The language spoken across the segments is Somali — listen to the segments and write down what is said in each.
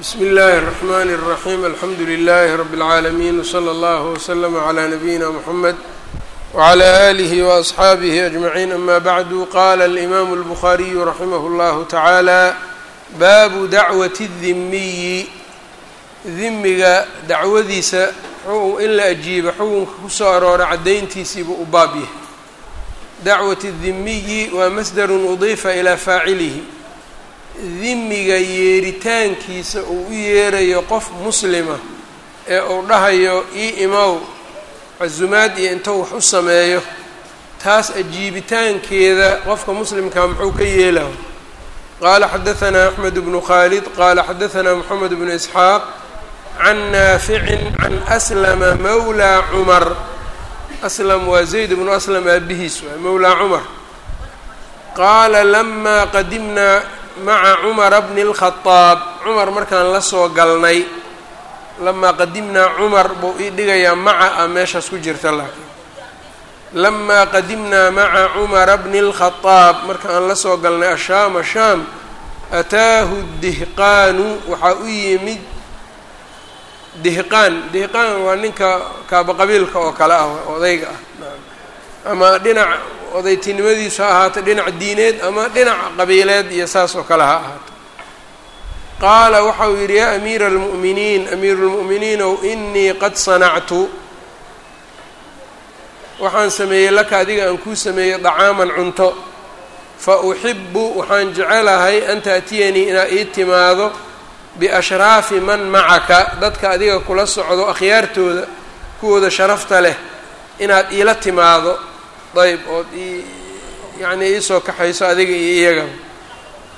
bsmi اllahi الرحmn الرaحيم alxamdu لlh رb العaalمين وslى اllه وslm عlى نabيina mحamed وعlى آlih وأصxaabih أجمعين ama bعd qala الإmam الbخariي raximh اllah taعaalى baabu dacwaة الdimiyi dimiga dacwadiisa in la ajiiba xukunka kusoo aroora cadayntiisiibu u baab yahay dacwaة الdimiyi waa masdr udifa ilى faacilihi dimiga yeeritaankiisa uu u yeerayo qof muslima ee uu dhahayo ii imow casumaad iyo intou wax u sameeyo. Taas ajiibitaankeeda qofka muslimkaa muxuu ka yeelaho qaala xadahanaa axmed bnu khaalid qaala xadahanaa moxamed bnu isxaaq can naaficin can aslama mawlaa cumar. Aslam waa zayd bnu aslam aabihiis waa mawlaa cumar. Qaala lamaa qadimnaa maca cumara bni اlkhadaab cumar markaan la soo galnay lamaa qadimnaa cumar buu ii dhigayaa maca a meeshaas ku jirta laakiin. Lamaa qadimnaa maca cumara bni اlkhadaab markaan la soo galnay ashaama shaam ataahu dihqaanu waxaa u yimid dihqaan. Dihqaan waa ninka kaabaqabiilka oo kale ah odayga ah. Ama dhinac odaytinimadiisu ha ahaato dhinac diineed ama dhinac qabiileed iyo saas oo kale ha ahaato qaala waxa uu yidhi yaa amiira almu'miniin amiiru lmu'miniinow inii qad sanactu. Waxaan sameeyey laka adiga aan kuu sameeyey dacaaman cunto. Fa uxibu waxaan jecelahay an ta'tiyanii inaad ii timaado biashraafi man macaka dadka adiga kula socdo akhyaartooda kuwooda sharafta leh inaad iila timaado ayb ood i yacnii iisoo kaxayso adiga iyo iyaga.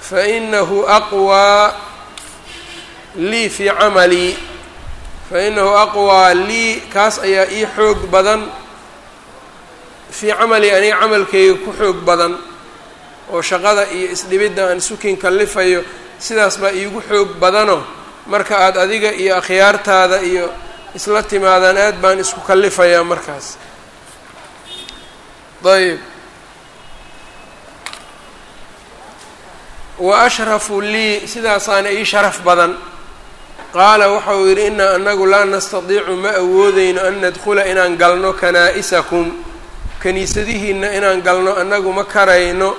Fa inahu aqwaa lii fii camalii fa inahu aqwaa lii kaas ayaa ii xoog badan. Fii camalii aniga camalkayga ku xoog badan. Oo shaqada iyo isdhibidda aan sukin kallifayo sidaas baa iigu xoog badano. Marka aad adiga iyo akhyaartaada iyo isla timaadaan aad baan isku kallifayaa markaas ayb wa ashrafu lii sidaasaana ii sharaf badan qaala waxa uu yidhi inaa anagu laa nastadiicu ma awoodeyno an nadkhula inaan galno kanaa'isakum kaniisadihiina inaan galno annagu ma karayno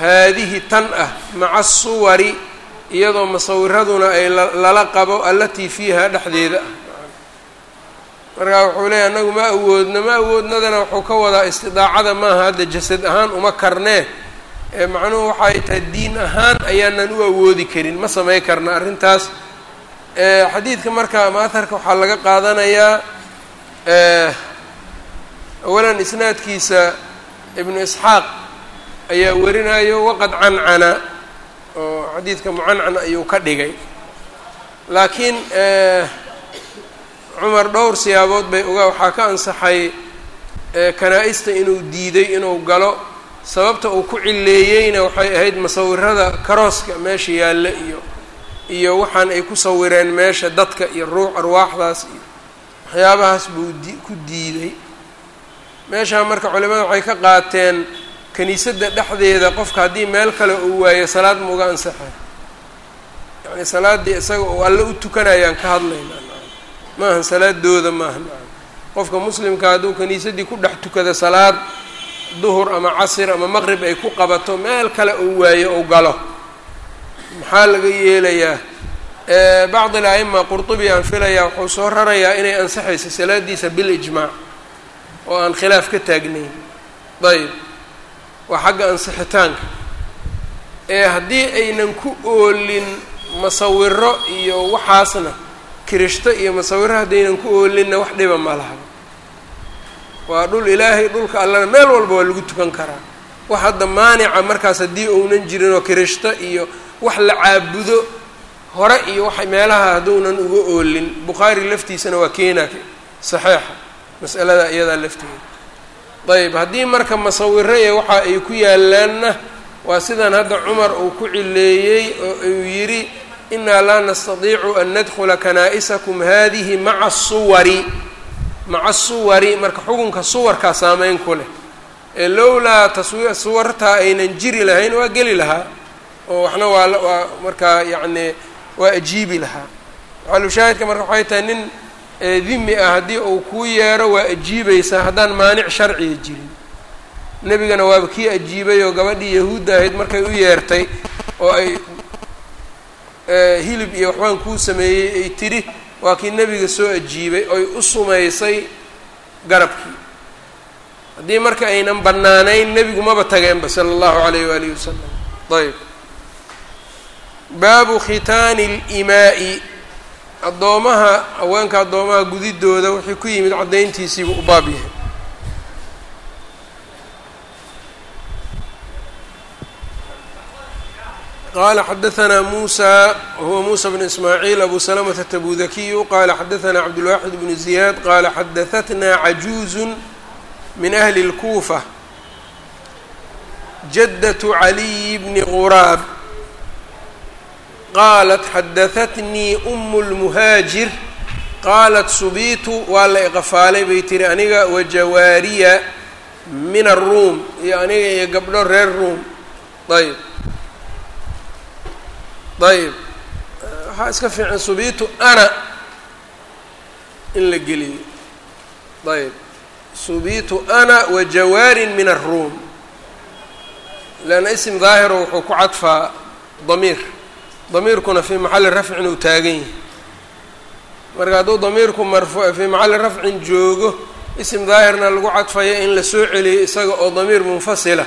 haadihi tan ah maca suwari iyadoo masawiraduna ay lala qabo allatii fiiha dhexdeeda markaa wuxuu leeyahy annagu ma awoodno ma awoodnadana wuxuu ka wadaa istidaacada maaha hadda jasad ahaan uma karnee ee macnuhu waxay tahay diin ahaan ayaanan u awoodi karin ma samay karna arrintaas. Xadiidka marka maaharka waxaa laga qaadanayaa awalan isnaadkiisa ibnu isxaaq ayaa warinayo waqad cancana oo xadiidka mucancan ayuu ka dhigay. Laakiin cumar dhowr siyaabood bay uga waxaa ka ansaxay kanaa-ista inuu diiday inuu galo. Sababta uu ku cileeyeyna waxay ahayd masawirada karooska meesha yaalla iyo iyo waxaan ay ku sawireen meesha dadka iyo ruux arwaaxdaas iyo waxyaabahaas buu di ku diiday. Meeshaa marka culimada waxay ka qaateen kiniisadda dhexdeeda qofka haddii meel kale uu waayo salaad ma uga ansaxay. Yacni salaaddii isaga uu alle u tukanayaan ka hadlayna maahan salaadooda maaha qofka muslimka hadduu kiniisadii ku dhex tukado salaad duhur ama casir ama maqrib ay ku qabato meel kale uu waayo ou galo. Maxaa laga yeelayaa? Bacd il a'ima qurtubi aan filayaa wuxuu soo rarayaa inay ansaxayso salaadiisa bil ijmaac oo aan khilaaf ka taagnayn. Ayb waa xagga ansixitaanka. Ee haddii aynan ku oolin masawiro iyo waxaasna kirishto iyo masawiro haddaynan ku oolinna wax dhiba ma laha. Waa dhul ilaahay dhulka allana meel walba waa lagu tukan karaa. Wax hadda maanica markaas haddii ounan jirin oo kirishto iyo wax la caabudo hore iyo wax meelaha hadduunan uga oolin. Bukhaari laftiisana waa keena saxiixa mas'alada iyadaa lafteeda. Ayb haddii marka masawiro ee waxa ay ku yaalaanna waa sidan hadda cumar uu ku cileeyey oo uu yidhi inaa laa nastadiicu an nadkhula kanaa'isakum hadihi maca suwari. Maca suwari marka xukunka suwarkaa saameyn ku leh. Ee lowlaa taswi suwartaa aynan jiri lahayn waa geli lahaa oo waxna waa waa markaa yacni waa ajiibi lahaa. Maxalushaahidka marka waxay tahay nin dimi ah haddii uu kuu yeero waa ajiibaysaa haddaan maanic sharciga jirin. Nebigana waaba kii ajiibay oo gabadhii yahuudda ahayd markay u yeertay oo ay hilib iyo waxbaan kuu sameeyey ay tidhi waa kii nebiga soo ajiibay oy u sumaysay garabkii. Haddii marka aynan bannaanayn nebigu maba tageenba sala allahu calayh waalihi wasalam ayb baabu khitaani limaa-i addoomaha haweenka addoomaha gudidooda wixii ku yimid caddayntiisiibuu u baab yahay qala xadaثna muسى whuwa muسى بن ismاعيل abu سلمة التبوذkiyu qala xadaثna cabdالواxid بن زiyاad qala xadaثtna عaجuز min أhli الكوفة jadaة عaliي بن غuraab qalat xadaثatnii أm الmhاaجir qaalat subitu waa la iqafaalay bay tiri aniga wajawaariya min الruum iyo aniga iyo gabdho reer ruum ayb ayb waxaa iska fiican subitu ana in la geliyo. Ayb subitu ana wa jawaarin min الruum leanna ism daahiro wuxuu ku cadfaa damiir. Damiirkuna fii maxalli rafcin uu taagan yahay. Marka hadduu damiirku marfu fii maxalli rafcin joogo ism daahirna lagu cadfayo in la soo celiyo isaga oo damiir munfasila.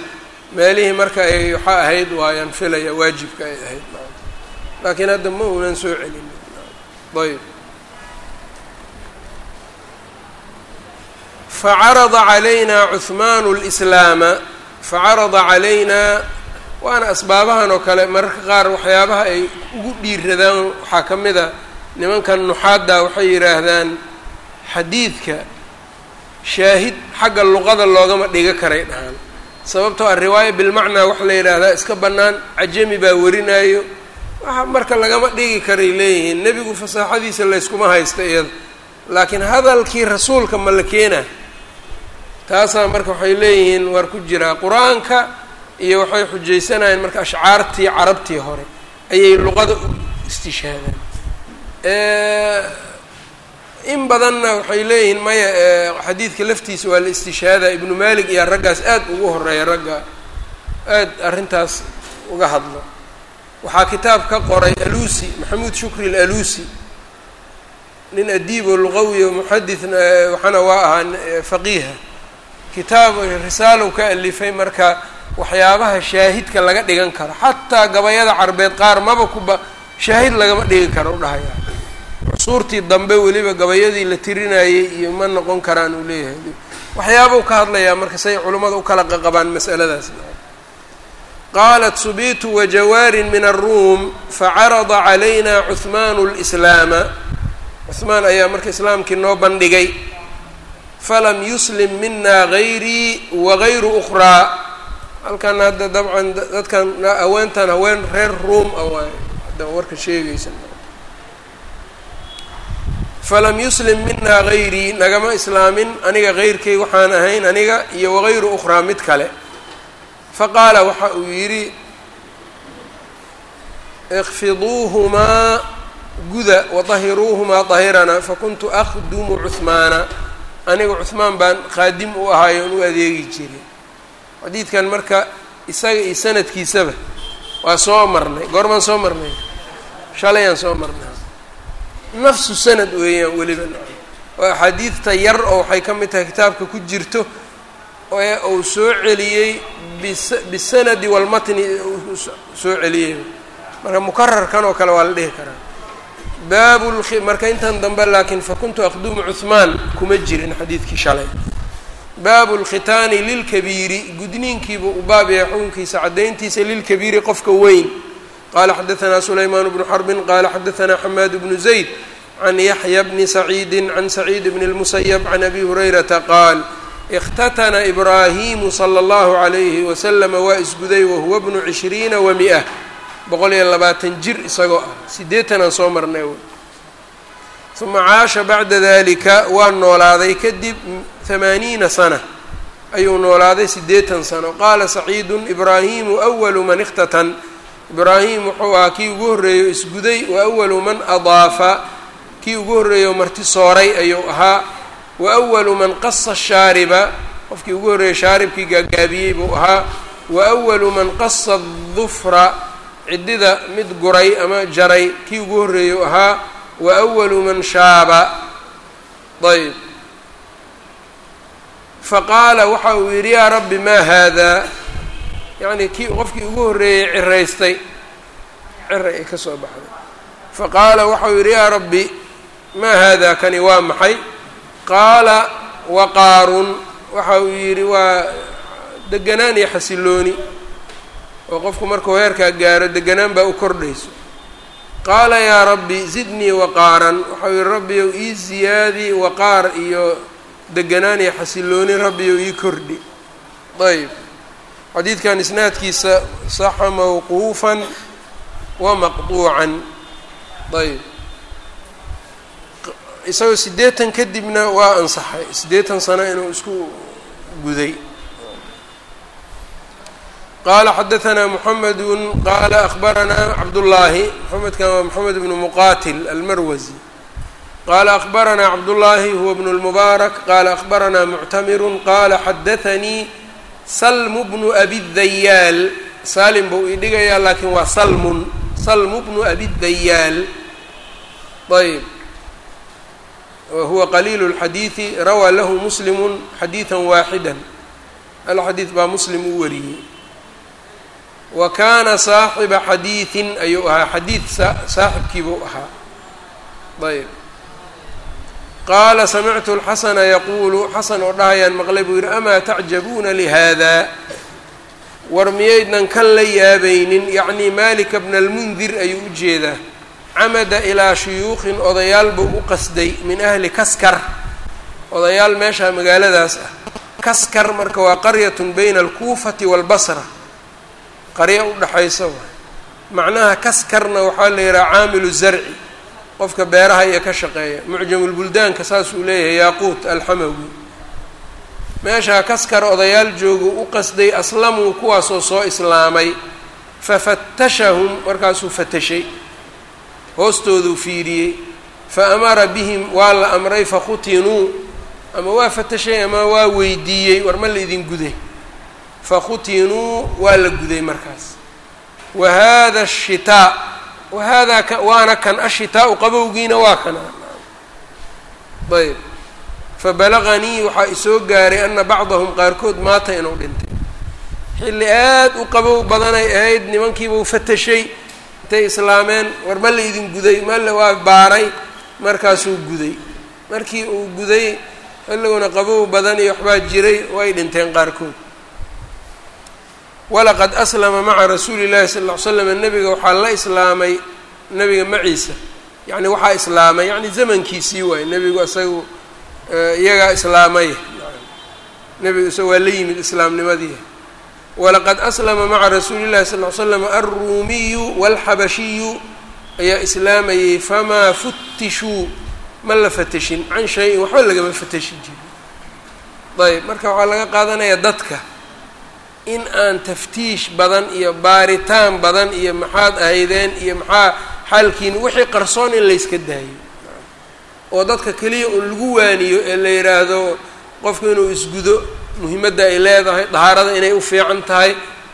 Meelihii marka ay waxaa ahayd waayaan filaya waajibka ay ahayd laakiin hadda ma uunan soo celin. Ayb. Facarada calaynaa cuhmaanu اlslaama facarada calaynaa waana asbaabahan oo kale mararka qaar waxyaabaha ay ugu dhiiradaan waxaa ka mid a nimankan nuxaadda waxay yidhaahdaan xadiidka shaahid xagga luqada loogama dhiga karay dhahaan. Sababtoo a riwaaya bilmacnaa waxa la yidhaahdaa iska bannaan cajami baa warinaayo waxa marka lagama dhigi karay leeyihiin nebigu fasaaxadiisa layskuma haysta iyada laakiin hadalkii rasuulka ma la keenaa taasaa marka waxay leeyihiin waar ku jiraa qur'aanka iyo waxay xujaysanayeen marka ashcaartii carabtii hore ayay luqada u istishhaadaan in badanna waxay leeyihiin maya xadiidka laftiisa waa la istishhaada ibnu malik iyo raggaas aad ugu horreeya ragga. Aad arrintaas uga hadlo waxaa kitaab ka qoray alusi maxamuud shukri alalusi. Nin adiib oo luqawi oo muxadithna waxaana waa ahaa faqiiha kitaab risaalow ka alifay marka waxyaabaha shaahidka laga dhigan karo. Xataa gabayada carbeed qaar maba kuba shaahid lagama dhigi karo u dhahaya cusuurtii dambe weliba gabayadii la tirinayay iyo ma noqon karaan uu leeyahay. Waxyaabau ka hadlayaa marka say culummada u kala qaqabaan masaladaas qaalat subitu wajawaarin min aلruum facarada calayna cuhmaanu اlslaama cuhmaan ayaa marka islaamkii noo bandhigay falam yuslim mina gayrii wagayru ukhraa halkana hadda dabcan dadkan haweentan haween reer ruom a waay hadda warka sheegaysa falam yuslim mina gayrii nagama islaamin aniga heyrkay waxaan ahayn aniga iyo wagayru ukhraa mid kale faqaala waxa uu yidhi ikfiduuhumaa guda wadahiruuhumaa dahirana fakuntu akhdumu cuhmaana aniga cuhmaan baan khaadim u ahaay oon u adeegi jiray. Xadiidkan marka isaga iyo sanadkiisaba waa soo marnay goormaan soo marnay shalayaan soo marnay. Nafsu sanad weeyaan weliba. Oo axaadiidta yar oo waxay ka mid tahay kitaabka ku jirto ee uu soo celiyey bisanadi walmatni soo celiyey. Marka mukararkan oo kale waa la dhihi karaa. Baab marka intan dambe laakiin fakuntu akhdumu cuhmaan kuma jirin xadiidkii shalay. Baabu lkhitaani lilkabiiri gudniinkiibu u baab yahay xukunkiisa caddayntiisa lilkabiiri qofka weyn. Qaala xadaanaa sulaymaan bnu xarbin qaala xadaanaa xamaad bnu zayd can yaxya bni saciidi can saciid bni اlmusayab can abi hurayrata qaal ikhtatana ibraahimu sala allahu calayhi wasalama waa isguday wahuwa bnu cishriina wa mi-a boqol iyo labaatan jir isagoo ah siddeetanaan soo marnay uma caasha bacda dalika waa noolaaday kadib thamaaniina sana ayuu noolaaday siddeetan sano qaala saciidun ibraahimu awalu man ikhtatan ibraahim wuxuu ahaa kii ugu horreeyo isguday wa awalu man adaafa kii ugu horreeyo marti sooray ayuu ahaa wa awalu man qasa shaariba qofkii ugu horreeyey shaaribkii gaagaabiyey buu ahaa. Wa awalu man qasa dufra ciddida mid guray ama jaray kii ugu horreeyu ahaa. Wa awalu man shaaba ayb faqaala waxa uu yidhi yaa rabbi maa haadaa yacnii kii qofkii ugu horreeyey ciraystay. Cira ay ka soo baxday. Waxa uu yidhi yaa rabbi maa haadaa kani waa maxay qaala waqaarun waxa uu yidhi waa deganaan iyo xasilooni. Oo qofku markuu heerkaa gaaro deganaan baa u kordhayso. Qaala yaa rabbi zidnii waqaaran waxau yihi rabbiyow ii ziyaadi waqaar iyo deganaan iyo xasilooni rabbiyow ii kordhi. Ayb xadiidkan isnaadkiisa saxa mawquufan wa maqtuucan. Ayb isagoo siddeetan kadibna waa ansaxay. Siddeetan sano inuu isku guday. Qaala xadahanaa moxamedun qaala akhbaranaa cabdullaahi. Moxamedkan waa moxamed bnu muqaatil almarwasi qaala akhbaranaa cabdullaahi huwa bnu lmubaarak qaala akhbaranaa muctamirun qaala xadathanii salmu bnu abidayaal saalim buu ii dhigayaa laakiin waa salmun. Salmu bnu abidayaal ayb wahuwa qaliil اlxadiiثi rawaa lahu muslimu xadiiثa waaxida hal xadiid baa muslim u wariyey wa kaana saaxiba xadiidin ayuu ahaa xadiid saaxibkiibuu ahaa ayb qaala samictu lxasana yaquulu xasan oo dhahayaan maqlay buu yidhi amaa tacjabuuna lihada war miyaydnan kan la yaabaynin yacnii malika bna almundir ayuu u jeedaa camada ilaa shuyuuqin odayaal buu u qasday min ahli kaskar. Odayaal meeshaa magaaladaas ah. Kaskar marka waa qaryatun bayna alkuufati waalbasra qaryo u dhaxaysa waay. Macnaha kaskarna waxaa la yidhaha caamilu zarci. Qofka beeraha iyo ka shaqeeya. Mucjamulbuldaanka saasuu leeyahay yaaquut alxamawi meeshaa kaskar odayaal joogu u qasday aslamuu kuwaasoo soo islaamay. Fafatashahum markaasuu fatashay hoostooduu fiiriyey fa amara bihim waa la amray fakhutinuu ama waa fatashay ama waa weydiiyey war ma la idin guday fakhutinuu waa la guday markaas. Wa hada ashitaa wa haadaa ka waana kan ashitaau qabowgiina waa kana ayb. Fabalaganii waxaa isoo gaaray ana bacdahum qaarkood maata inuu dhintay. Xilli aad u qabow badanay ahayd nimankiibuu fatashay intay islaameen war ma la idin guday male waa baaray markaasuu guday. Markii uu guday xilliguna qabow badan iyo waxbaa jiray way dhinteen qaarkood. Walaqad aslama maca rasuuli llahi sal ll ly slam nebiga waxaa la islaamay nebiga maciisa yacni waxaa islaamay yacni zamankiisii waay nebigu isagu iyagaa islaamay. Nebigu isaga waa la yimid islaamnimadii walaqad aslama maca rasuuli llahi sal ly slam alruumiyu waalxabashiyu ayaa islaamayey famaa futishuu ma la fatashin can shay-in waxba lagama fatashi jirin. Ayb marka waxaa laga qaadanayaa dadka in aan taftiish badan iyo baaritaan badan iyo maxaad ahaydeen iyo maxaa xaalkiin wixii qarsoon in layska daayo. Oo dadka keliya un lagu waaniyo ee la yidhaahdo qofku inuu isgudo muhiimadda ay leedahay dahaarada inay u fiican tahay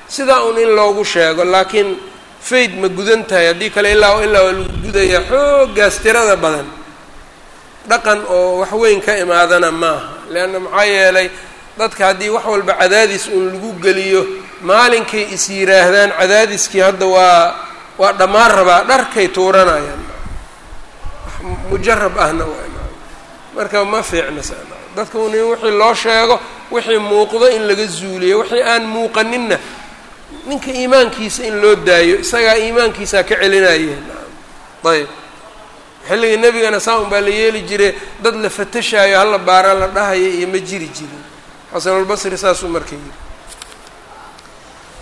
sidaa un in loogu sheego laakiin fayd ma gudan tahay. Haddii kale ilaa ilaa waa lagu gudayaa xooggaas tirada badan. Dhaqan oo wax weyn ka imaadana maaha. Leanna maxaa yeelay dadka haddii wax walba cadaadis uun lagu geliyo maalinkay is yidhaahdaan cadaadiskii hadda waa waa dhammaan rabaa dharkay tuuranayaan. Mujarab ahna waa marka ma fiicna dadka un in wixii loo sheego wixii muuqdo in laga zuuliyo wixii aan muuqaninna ninka iimaankiisa in loo daayo isagaa iimaankiisaa ka celinayeen ayb xilliga nebigana saa unbaa la yeeli jire dad la fatashaayo halla baara la dhahaya iyo ma jiri jirin xasan xasanulbasri saasuu marka yidhi.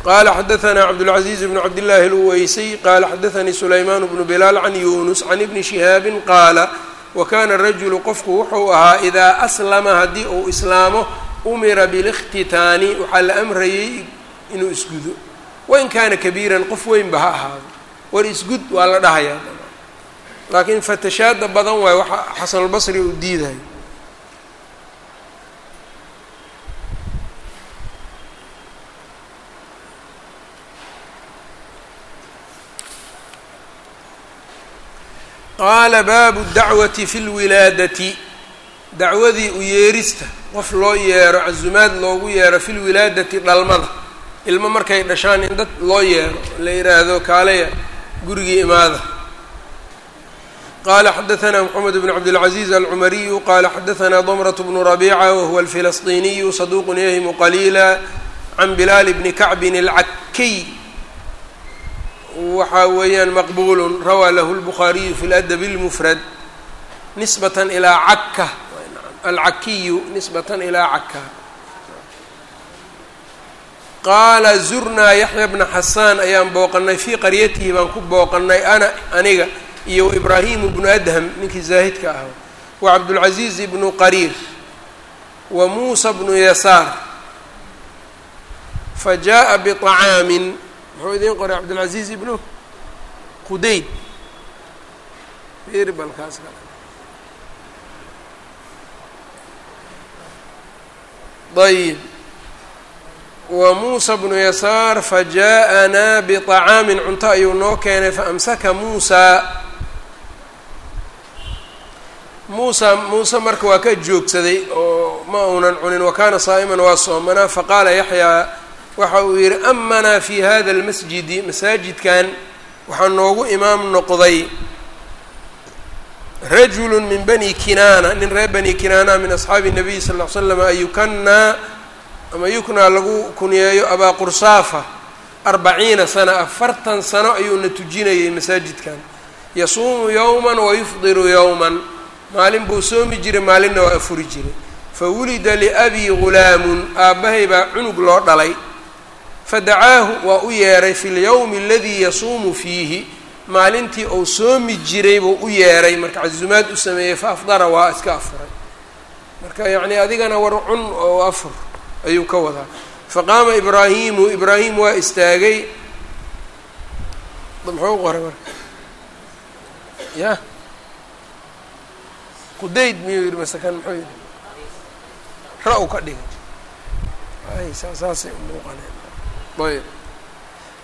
Qaala xadaanaa cabdulcaziiz bnu cabdillaahi alweysiy qaala xadaanii sulaymaan bnu bilaal can yuunus can ibni shihaabin qaala wa kaana rajulu qofku wuxuu ahaa idaa aslama haddii uu islaamo umira biاlاkhtitaani waxaa la amrayey inuu isgudo. Wain kaana kabiiran qof weynba ha ahaado. War isgud waa la dhahayaa. Laakiin fatashaada badan waayo waxa xasanulbasri uu diidayo qaala baabu dacwati fi lwilaadati dacwadii u yeerista qof loo yeero casumaad loogu yeero fi lwilaadati dhalmada ilmo markay dhashaan in dad loo yeero la yidhaahdo kaalaya gurigii imaada qala xadaثna mxamed bn cabdالcaزiز alcumariyu qala xadaثna dmrة bn رabيcة wahuwa اlfilasطiniyu صaduq yahmu qalila can bilaal bni kacbin اlcakiy waxa weeyaan maqbul rawaa lahu الbukhaariyu fi اladb اlmfrad nisbaة ilaa caka alcakiyu nisbatan ilaa caka qaala zurnaa yaxya bna xasaan ayaan booqanay fii qaryatihi baan ku booqanay ana aniga iyo waibraahimu bnu adham ninkii zaahidka ahaa wa cabdulcasiiz ibnu qariir wa muusa bnu yasaar fa jaa'a biطacaamin muxuu idiin qoray cabdilcasiiz ibnu qudayd ayb wa muusa bnu yasaar faja'anaa biطacaamin cunto ayuu noo keenay faamsaka muusa muusa muuse marka waa ka joogsaday oo ma uunan cunin wakaana saa'iman waa soomanaa faqaala yaxyaa waxa uu yidhi amanaa fi hada اlmasjidi masaajidkan waxaa noogu imaam noqday rajulu min bani kinaana nin reer bani kinaana min asxaabi الnabiy sal ll slam ayukanaa ama yuknaa lagu kunyeeyo abaa qursaafa arbaciina sana afartan sano ayuuna tujinayay masaajidkan. yasuumu yowma wayufdiru yowman. maalin buu soomi jiray maalinna waa afuri jiray. fa wulida liabii gulaamun aabbahay baa cunug loo dhalay. fadacaahu waa u yeeray fi lyowmi aladii yasuumu fiihi maalintii uu soomi jiray buu u yeeray. Marka casumaad u sameeyey fa afdara waa iska afuray. Marka yacni adigana war cun oo afur ayuu ka wadaa. Faqaama ibraahimu ibraahim waa istaagay. Muxuu qoray marka? Ya? Qudayd miyuu yidhi masakan muxuu yidhi? Ra- u ka dhigay. Ay saasay umuuqaneen ayb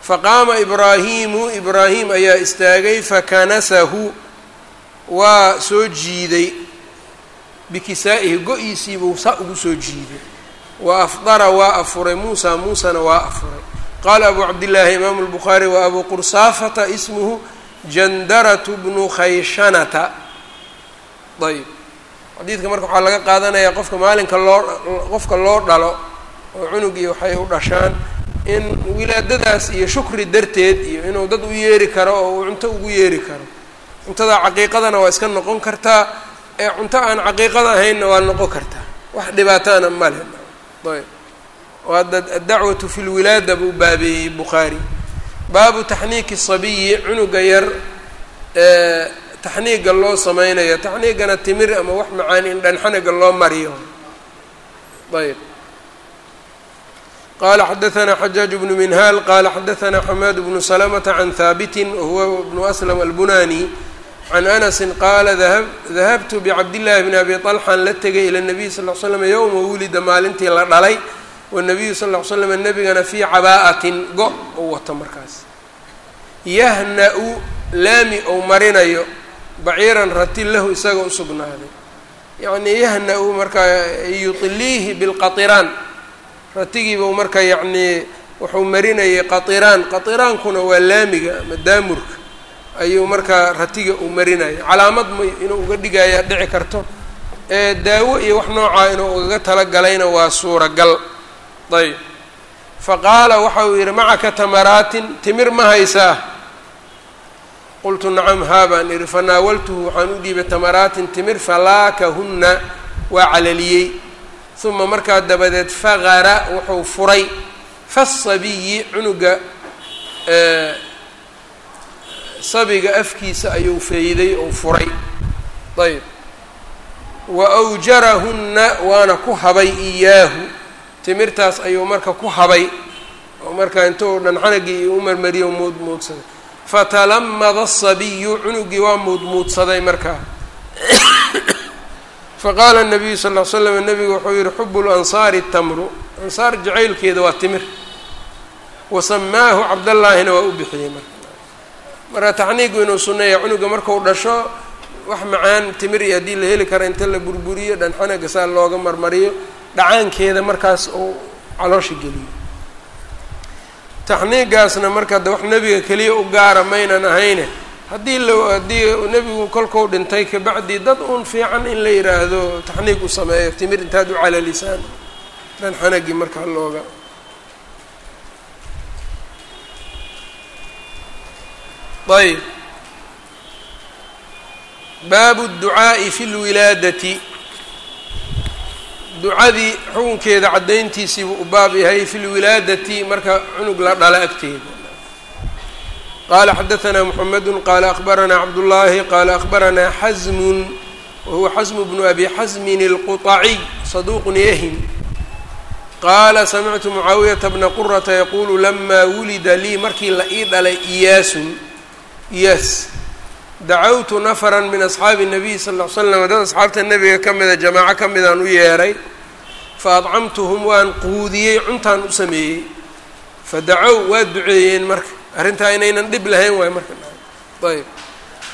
faqaama ibraahimu ibraahim ayaa istaagay fakanasahu waa soo jiiday. Bikisaa'ihi go-iisiibuu saa ugu soo jiiday. Wa afdara waa afuray. Muusa muusana waa afuray. Qaala abu cabdillaahi imaamu lbukhaari wa abu qursaafata ismuhu jandaratu bnu khayshanata ayb xadiidka marka waxaa laga qaadanayaa qofka maalinka loo qofka loo dhalo oo cunug iyo waxay u dhashaan in wilaadadaas iyo shukri darteed iyo inuu dad u yeeri karo oo uu cunto ugu yeeri karo. Cuntada caqiiqadana waa iska noqon kartaa ee cunto aan caqiiqada ahaynna waa noqon kartaa. Wax dhibaataana male ayb. Oo hadda addacwatu fi lwilaada buu baabeeyey bukhaari baabu taxniiki sabiyi cunuga yar taxniiga loo sameynayo taxniigana timir ama wax macaan in dhanxaniga loo mariyo. Ayb qala xadaثna xajaaج bnu minhaal qala xadaثna xamaad bnu slmةa can haabiti wahuwa bnu aslam albunani can anasi qaala dahabtu bcabdillaahi bni abi طalxan la tegay ilى الnabiy sal ll slam yowma wulida maalintii la dhalay wالnabiyu sal ll slam nebigana fii cabaa'atin go ou wato markaas yahna-u laami ou marinayo baciiran rati lahu isaga u sugnaaday yacnii yahna-u markaa yuطiliihi bilqaطiraan ratigiibau marka yacnii wuxuu marinayay qaطiraan qaطiraankuna waa laamiga ama daamurka ayuu markaa ratiga uu marinaya calaamad ma inuu uga dhigayaa dhici karto. Ee daawo iyo wax noocaa inuu ugaga talagalayna waa suuragal. Ayb fa qaala waxa uu yidhi macaka tamaraatin timir ma haysaa? Qultu nacam haa baan idhi fanaawaltuhu waxaan u dhiibay tamaraatin timir falaakahunna waa calaliyey uma markaa dabadeed faqara wuxuu furay fasabiyi cunuga sabiga afkiisa ayuu feyday ou furay ayb wa awjarahunna waana ku habay iyaahu timirtaas ayuu marka ku habay oo markaa intuu dhanxanagii u marmariyo muudmuudsaday fatalamada asabiyu cunugii waa muudmuudsaday markaa faqaala الnabiyu sal ll slam nabigu wuxuu yihi xubu lansaari tamru. Ansaar jacaylkeeda waa timir. Wasamaahu cabdallaahina waa u bixiyey marka. Marka taxniigu inuu suneeya cunuga marku dhasho wax macaan timir iyo haddii la heli kara inta la burburiyo dhanxanaga saa looga marmariyo dhacaankeeda markaas uu caloosha geliyo. Taxniigaasna marka de wax nebiga keliya u gaara maynan ahayne haddii la haddii nebigu kolkuu dhintay kabacdi dad uun fiican in la yidhaahdo taxniig u sameeyo timir intaad u calalisaan dhanxanagii markaa looga ayb baabu الducaaءi fi اlwilaadati ducadii xukunkeeda caddayntiisiibuu u baab yahay fi lwilaadati marka cunug la dhala agteeda qaala xadaثna mxamedu qaala akbaranaa cabdullaahi qaala akbaranaa xasmun wahuwa xasmu bnu abi xasmin اlquطaciy saduuqun yahim qaala samictu mucaawiyata bna qurata yaquulu lama wulida lii markii la ii dhalay iyaasun iyaas dacawtu nafra min asxaabi الnabiy sal ll ly slam dad asxaabta nebiga ka mida jamaaco ka midaan u yeeray faadcamtuhum waan quudiyey cuntaan u sameeyey fadacow waa duceeyeen marka arrintaa inaynan dhib lahayn waay marka. Ayb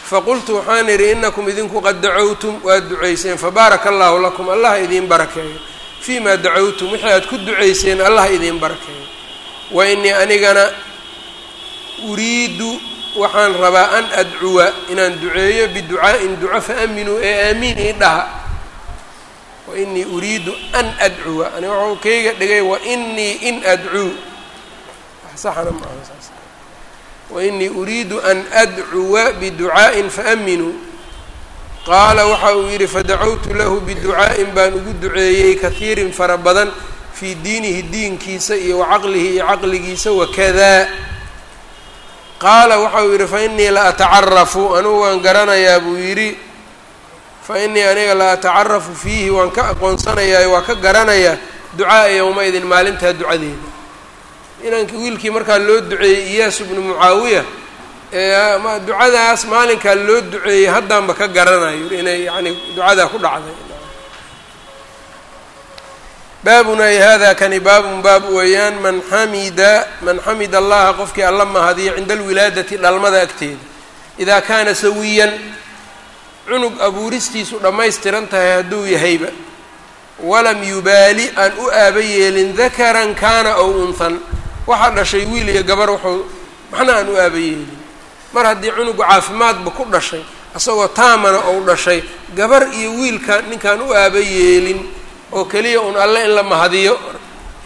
faqultu waxaan idhi inakum idinku qad dacowtum waad duceyseen fabaaraka allahu lakum allah idiin barakeeyo fii ma dacowtum wixii aad ku duceyseen allah idiin barakeeyo wa inii anigana uriidu waxaan rabaa an adcuwa inaan duceeyo biducaa'in duco faaminuu ee aamiin ii dhaha. Wa inii uriidu an adcuwa ani waxuu kayga dhigay wa inii in adcuu. Saxana ma aha saas wa inii uriidu an adcuwa biducaa'in faaminuu qaala waxa uu yidhi fadacawtu lahu biducaa'in baan ugu duceeyey kahiirin fara badan fii diinihi diinkiisa iyo wa caqlihi iyo caqligiisa wakadaa qaala waxa uu yidhi fa inii la atacarafu anugu waan garanayaa buu yidhi. Fa inii aniga la atacarafu fiihi waan ka aqoonsanayaa waa ka garanayaa ducaaa yowma-idin maalintaa ducadeeda inanki wiilkii markaa loo duceeyey iyaasu bnu mucaawiya ducadaas maalinkaa loo duceeyey haddaanba ka garanayo inay yani ducadaa ku dhacday. Baabun ay hada kani baabun baab weeyaan man xamida man xamida allaha qofkii alla mahadiyo cinda alwilaadati dhalmada agteeda. Idaa kaana sawiyan cunug abuuristiisu dhammaystiran tahay hadduu yahayba walam yubaali aan u aaba yeelin dakaran kaana ow unhan waxaa dhashay wiil iyo gabar wuxuu maxna aan u aabayeelin mar haddii cunugu caafimaadba ku dhashay isagoo taamana ou dhashay gabar iyo wiilka ninkaan u aaba yeelin oo keliya un alle in la mahadiyo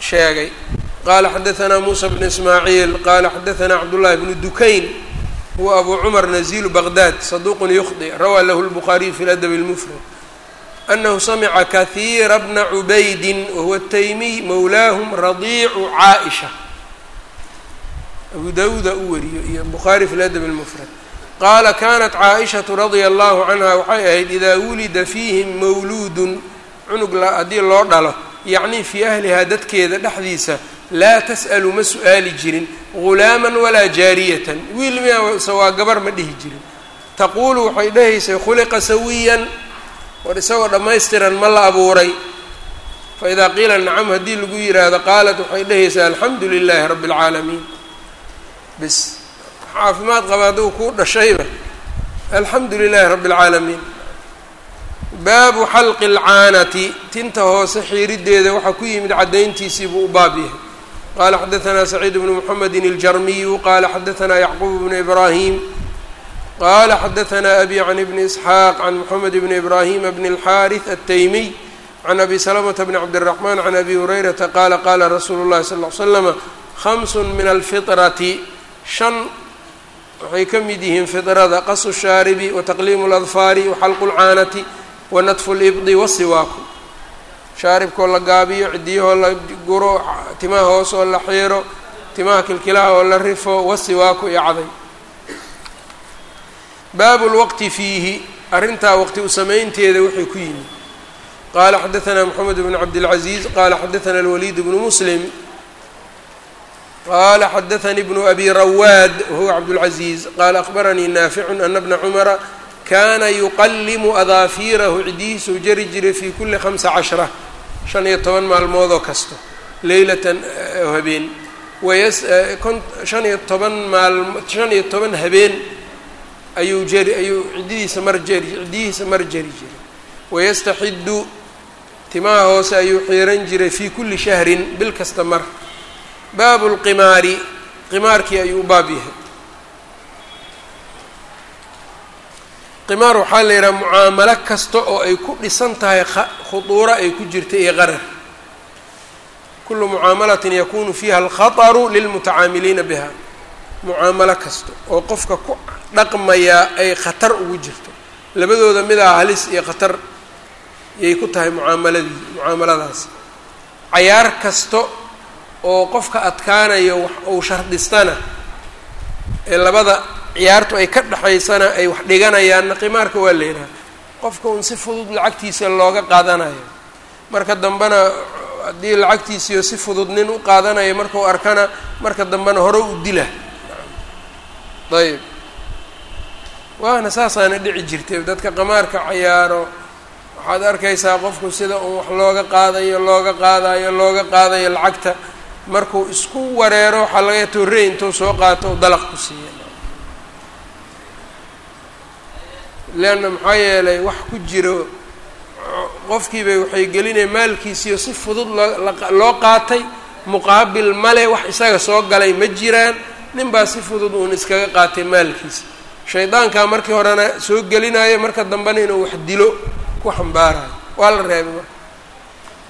sheegay. Qaala xadaanaa muusa bnu ismaaciil qaala xadaanaa cabdullaahi bnu dukayn huwa abuu cumar nazilu baqdaad saduuqun yukhdi rawaa lahu lbukhaariyu fi ladabi lmufrad anahu samica kahiira bna cubaydin wahuwa taymiy mowlaahum radiicu caaisha abu dawuuda u wariyo iyo bukhaari fi ladabi اlmufrad qaala kanat caaishatu radia allahu canha waxay ahayd idaa wulida fiihim mawluudun cunug haddii loo dhalo yacni fii ahlihaa dadkeeda dhexdiisa laa tas'alu ma su'aali jirin ghulaaman walaa jaariyatan. Wiil miyase waa gabar ma dhihi jirin. Taquulu waxay dhahaysay khuliqa sawiyan war isagoo dhammaystiran ma la abuuray. Fa idaa qiila nacam haddii lagu yidhaahdo qaalat waxay dhahaysaa alxamdu lilaahi rabbi اlcaalamiin bis caafimaad qaba hadduu kuu dhashayba alxamdu lilaahi rabbi اlcaalamiin baabu xalqi اlcaanati tinta hoose xiirideeda waxaa ku yimid caddayntiisii buu u baab yahay qaala xadaثanaa saciid bnu mxamedi اljarmiyu qaala xadaثanaa yacquub bnu ibraahim qaala xadaثanaa abi can ibni isxaaq can mxamed bni ibraahima bni اlxaariث الtaymiy can abi salamata bni cabdالraxman can abi hurayrata qaala qaala rasuulu اllahi sal ll ly slama khams min alfiطrati shan waxay ka mid yihiin fidrada qasu shaaribi wa taqliimu اladfaari wa xalqu اlcaanati wa nadfu libdi wasiwaaku shaaribkoo la gaabiyo cidiyahoo la guro timaha hoos oo la xiiro timaha kilkilaha oo la rifo wasiwaaku iyo caday baabu lwaqti fiihi arrintaa waqti u samaynteeda wuxuu ku yimi qaala xadaanaa moxamed bn cabdilcaziiz qaala xadaana alwaliid bnu muslim qala xadaثnي بن أbي rawاad whuwa cabdالعaزيز qala أخbarnii naafiع أna بna cmra kana yuqalimu adaafiirahu cidihiisuu jari jiray fi kuli hamsa cashra shan iyo toban maalmoodoo kasto leylatan habeen shan iyo toban maal shan iyo toban habeen ayuu jari ayuu cididiisa mar jari cidihiisa mar jari jiray wayastaxidu timaha hoose ayuu xiiran jiray fi kuli shahrin bil kasta mar baabu lqimaari qimaarkii ayuu u baab yahay. qimaar waxaa la yidhaha mucaamalo kasta oo ay ku dhisan tahay khuduuro ay ku jirta iyo qarar. kulu mucaamalatin yakunu fiiha alkhataru lilmutacaamiliina biha. mucaamalo kasta oo qofka ku dhaqmayaa ay khatar ugu jirto. labadooda midaa halis iyo khatar yay ku tahay mucaamaladii mucaamaladaas. cayaar kasta oo qofka adkaanayo wax uu shardhistana ee labada ciyaartu ay ka dhexaysana ay wax dhiganayaanna qimaarka waa la yidhaha qofka un si fudud lacagtiisa looga qaadanayo marka dambena haddii lacagtiisiyo si fudud nin u qaadanayo markau arkana marka dambena hore u dila. Ayb waana saasaana dhici jirtay dadka qamaarka cayaaro waxaad arkaysaa qofku sida uun wax looga qaadayo looga qaadayo looga qaadayo lacagta markuu isku wareero waxaa laga torrey intuu soo qaato u dalaq ku siiya leanna maxaa yeelay wax ku jiro qofkiibay waxay gelinaya maalkiisiyo si fudud loo loo qaatay. Muqaabil male wax isaga soo galay ma jiraan. Nin baa si fudud uun iskaga qaatay maalkiisa shaydaankaa markii horena soo gelinayo marka dambena inuu wax dilo ku xambaarayo waa la reebay marka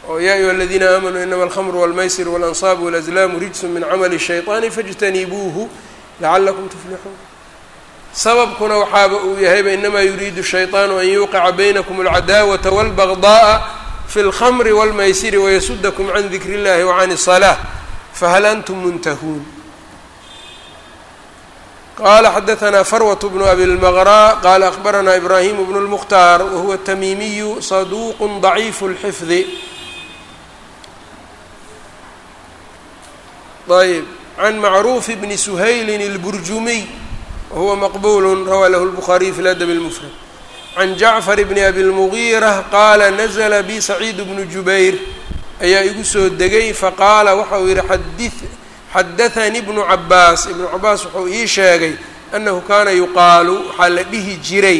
oo yaa ayuha aladiina aamanuu inama alkhamru walmaysir waalansaabu walazlaamu rijsun min camali shayطaani faاjtanibuuhu lacalakum tuflixuun sababkuna waxaaba uu yahayba inamaa yuriidu shayطaanu an yuuqica baynakum alcadaawata walbagdaءa fi اlkhamri wاlmaysiri wayasudakum can dikri اllahi wacan الصalaaة fahal antum muntahuun qala xadaثna farwaة bn abi اlmgrا qala akhbarana ibrahim bn اlmkhtaar wahuwa tamiimiyu saduq ضaciif اlxifdi ayb can macruuf bni suhayli اlburjumiy wahuwa maqbul rawaa lahu الbukhaariy fi ladb اlmfrad can jacfar bni abi اlmugiira qaala nazla bi saciid bnu jubayr ayaa igu soo degay faqaala waxa uu yihi xadi xadaثanii ibnu cabaas ibnu cabaas wuxuu ii sheegay annahu kaana yuqaalu waxaa la dhihi jiray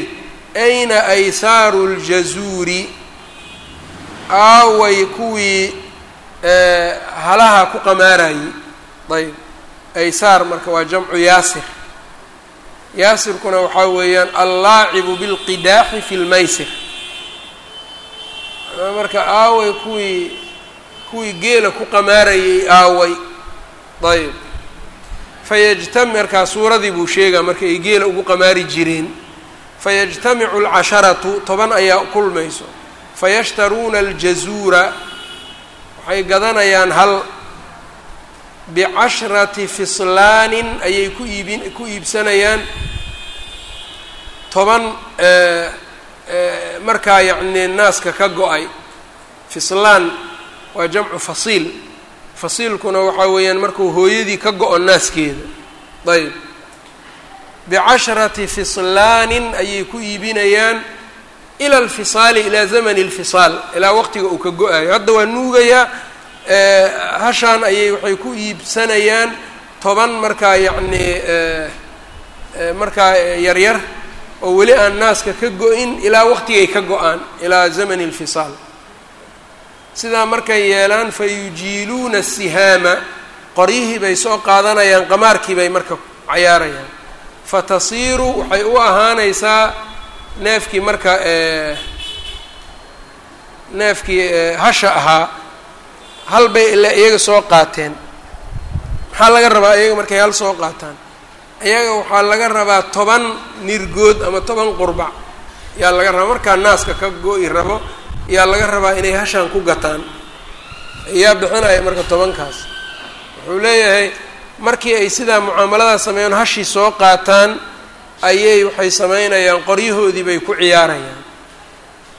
ayna aysaaru اljazuuri aaway kuwii halaha ku qamaarayey ayb aysaar marka waa jamcu yaasir. Yaasirkuna waxaa weeyaan allaacibu bilqidaaxi fi lmaysir. Marka aaway kuwii kuwii geela ku qamaarayey aaway. Ayb fayajtami markaa suuradii buu sheegaa marka ay geela ugu qamaari jireen. Fayajtamicu alcasharatu toban ayaa kulmayso. Fayashtaruuna aljazuura. Waxay gadanayaan hal bicashrati fislaanin ayay ku iibin ku iibsanayaan. Toban markaa yacni naaska ka go'ay fislaan waa jamcu fasiil. Fasiilkuna waxaa weeyaan markuu hooyadii ka go-o naaskeeda. Ayb bicashrati fislaanin ayay ku iibinayaan ila alfisaali ilaa zamani alfisaal ilaa waqtiga uu ka go'ayo hadda waa nuugayaa hashaan ayay waxay ku iibsanayaan toban markaa yacni markaa yaryar oo weli aan naaska ka go-in ilaa waqtigay ka go'aan ilaa zamani alfisaal sidaa markay yeelaan fa yujiiluuna asihaama qoryihii bay soo qaadanayaan qamaarkii bay marka cayaarayaan. Fa tasiiru waxay u ahaanaysaa neefkii marka neefkii hasha ahaa hal bay ilaa iyaga soo qaateen. Maxaa laga rabaa iyaga markay hal soo qaataan? Iyaga waxaa laga rabaa toban nirgood ama toban qurbac. Yaa laga rabaa markaa naaska ka go-i rabo yaa laga rabaa inay hashaan ku gataan. Ayaa bixinaya marka tobankaas. Wuxuu leeyahay markii ay sidaa mucaamaladaa sameeyaan hashii soo qaataan ayay waxay samaynayaan qoryahoodii bay ku ciyaarayaan.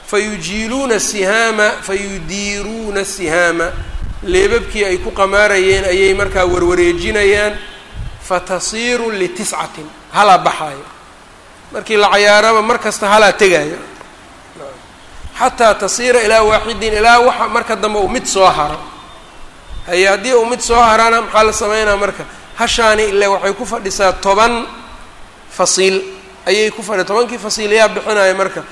Fa yujiiluuna sihaama fa yudiiruuna sihaama leebabkii ay ku qamaarayeen ayay markaa warwareejinayaan. Fatasiiru litiscatin halaa baxaayo. Markii la cayaaraba mar kasta halaa tegaayo. Xataa tasiira ilaa waaxidin ilaa waxa marka dambe uu mid soo haro. Haye haddii uu mid soo harana maxaa la sameynaa marka? Hashaani ile waxay ku fadhisaa toban fasiil. Ayay ku fadhi tobankii fasiil yaa bixinaya marka.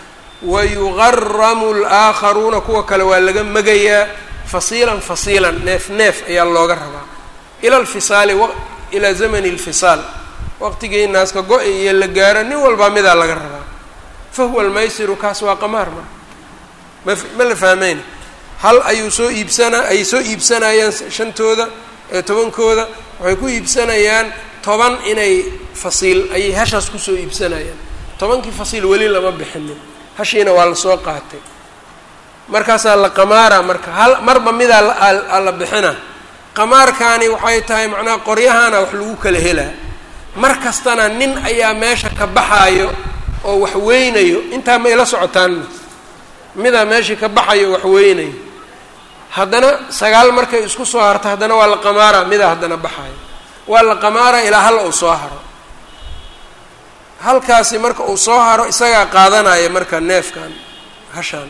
Wayugaramu laakharuuna kuwa kale waa laga magayaa fasiilan fasiilan neef neef ayaa looga rabaa. Ila alfisaali ilaa zamani alfisaal. Waqtigii naaska go-i iyo la gaaro nin walbaa midaa laga rabaa. Fa huwa almaysiru kaas waa qamaar marka ma ma la fahmeyn hal ayuu soo iibsanaa ay soo iibsanayaan shantooda ee tobankooda waxay ku iibsanayaan toban inay fasiil ayay hashaas ku soo iibsanayaan. Tobankii fasiil weli lama bixinin. Hashiina waa la soo qaatay markaasaa la qamaara marka hal marba midaa la bixina. Qamaarkaani waxay tahay macnaha qoryahana wax lagu kala helaa. Mar kastana nin ayaa meesha ka baxaayo oo wax weynayo intaa ma ila socotaanna midaa meeshii ka baxayo wax weynayo. Haddana sagaal markay isku soo harto haddana waa la qamaara midaa haddana baxaayo. Waa la qamaara ilaa hal uu soo haro. Halkaasi marka uu soo haro isagaa qaadanaya marka neefkan hashaan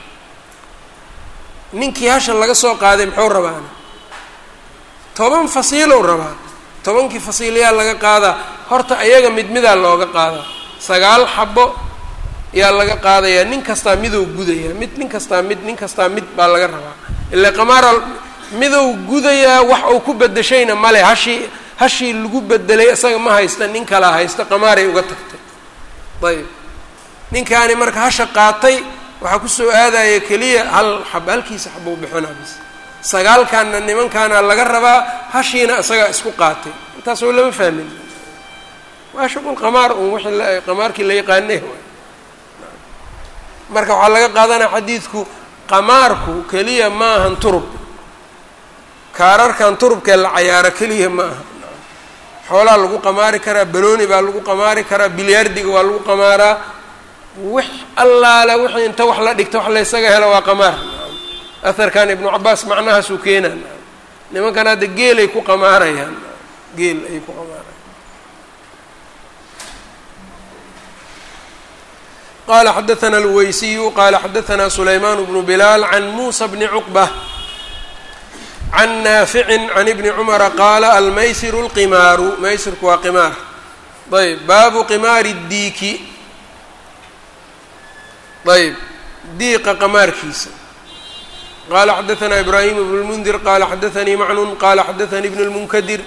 ninkii hashan laga soo qaaday muxuu rabaana toban fasiilow rabaa. Tobankii fasiilyaa laga qaadaa horta ayaga mid midaa looga qaadaa sagaal xabo yaa laga qaadayaa nin kastaa midou gudayaa mid nin kastaa mid nin kastaa mid baa laga rabaa. Ile qamaara midou gudayaa wax uu ku bedeshayna male hashii hashii lagu bedelay isaga ma haysta. Nin kalaa haysta qamaaray uga tagtay. Ayb ninkaani marka hasha qaatay waxaa ku soo aadaya keliya hal xab halkiisa xabou bixinaa bis sagaalkaanna nimankaana laga rabaa hashiina isagaa isku qaatay. Intaasoo lama fahmin. Waa shuqul qamaar un wixii qamaarkii la yaqaanay. Marka waxaa laga qaadanaya xadiidku qamaarku keliya ma ahan turub. Kaararkan turubkee la cayaaro keliya ma aha. Xoolaa lagu qamaari karaa banooni baa lagu qamaari karaa bilyaardiga waa lagu qamaaraa wix allaale wixii inta wax la dhigta wax laysaga helo waa qamaar aharkan ibnu cabaas macnahaasuu keenaa nimankan hadda geelay ku qamaarayaan geel ay ku qamaarayaan qala xadaثna اlweysiyu qala xadaثna sulayman bnu bilaal can musa bni cuqbة can naafici can ibni cumara qaala almaysiru اlqimaaru maysirku waa qimaar ayb baabu qimaari اdiiki ayb diiqa qamaarkiisa qala xadaثna ibrahim bn اlmundir qala xadaثanii macnun qala xadaثanii ibn اlmunkadir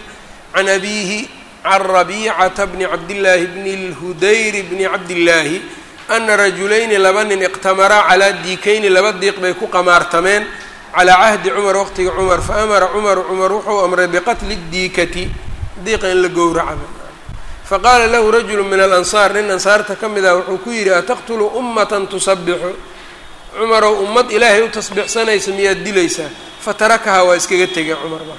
can abihi can rabicata bni cabdillaahi bni اlhudayr bni cabdillaahi ana rajulayni laba nin iqtamaraa calaa diikayni laba diiq bay ku qamaartameen calaa cahdi cumar waqtiga cumar fa amara cumaru cumar wuxuu amray biqatli diikati diiqa in la gowracaba faqaala lahu rajulu min alansaar nin ansaarta ka mid ah wuxuu ku yidhi ataqtulu ummatan tusabixu cumarow ummad ilaahay u tasbiixsanaysa miyaad dilaysaa fatarakahaa waa iskaga tegay cumar ba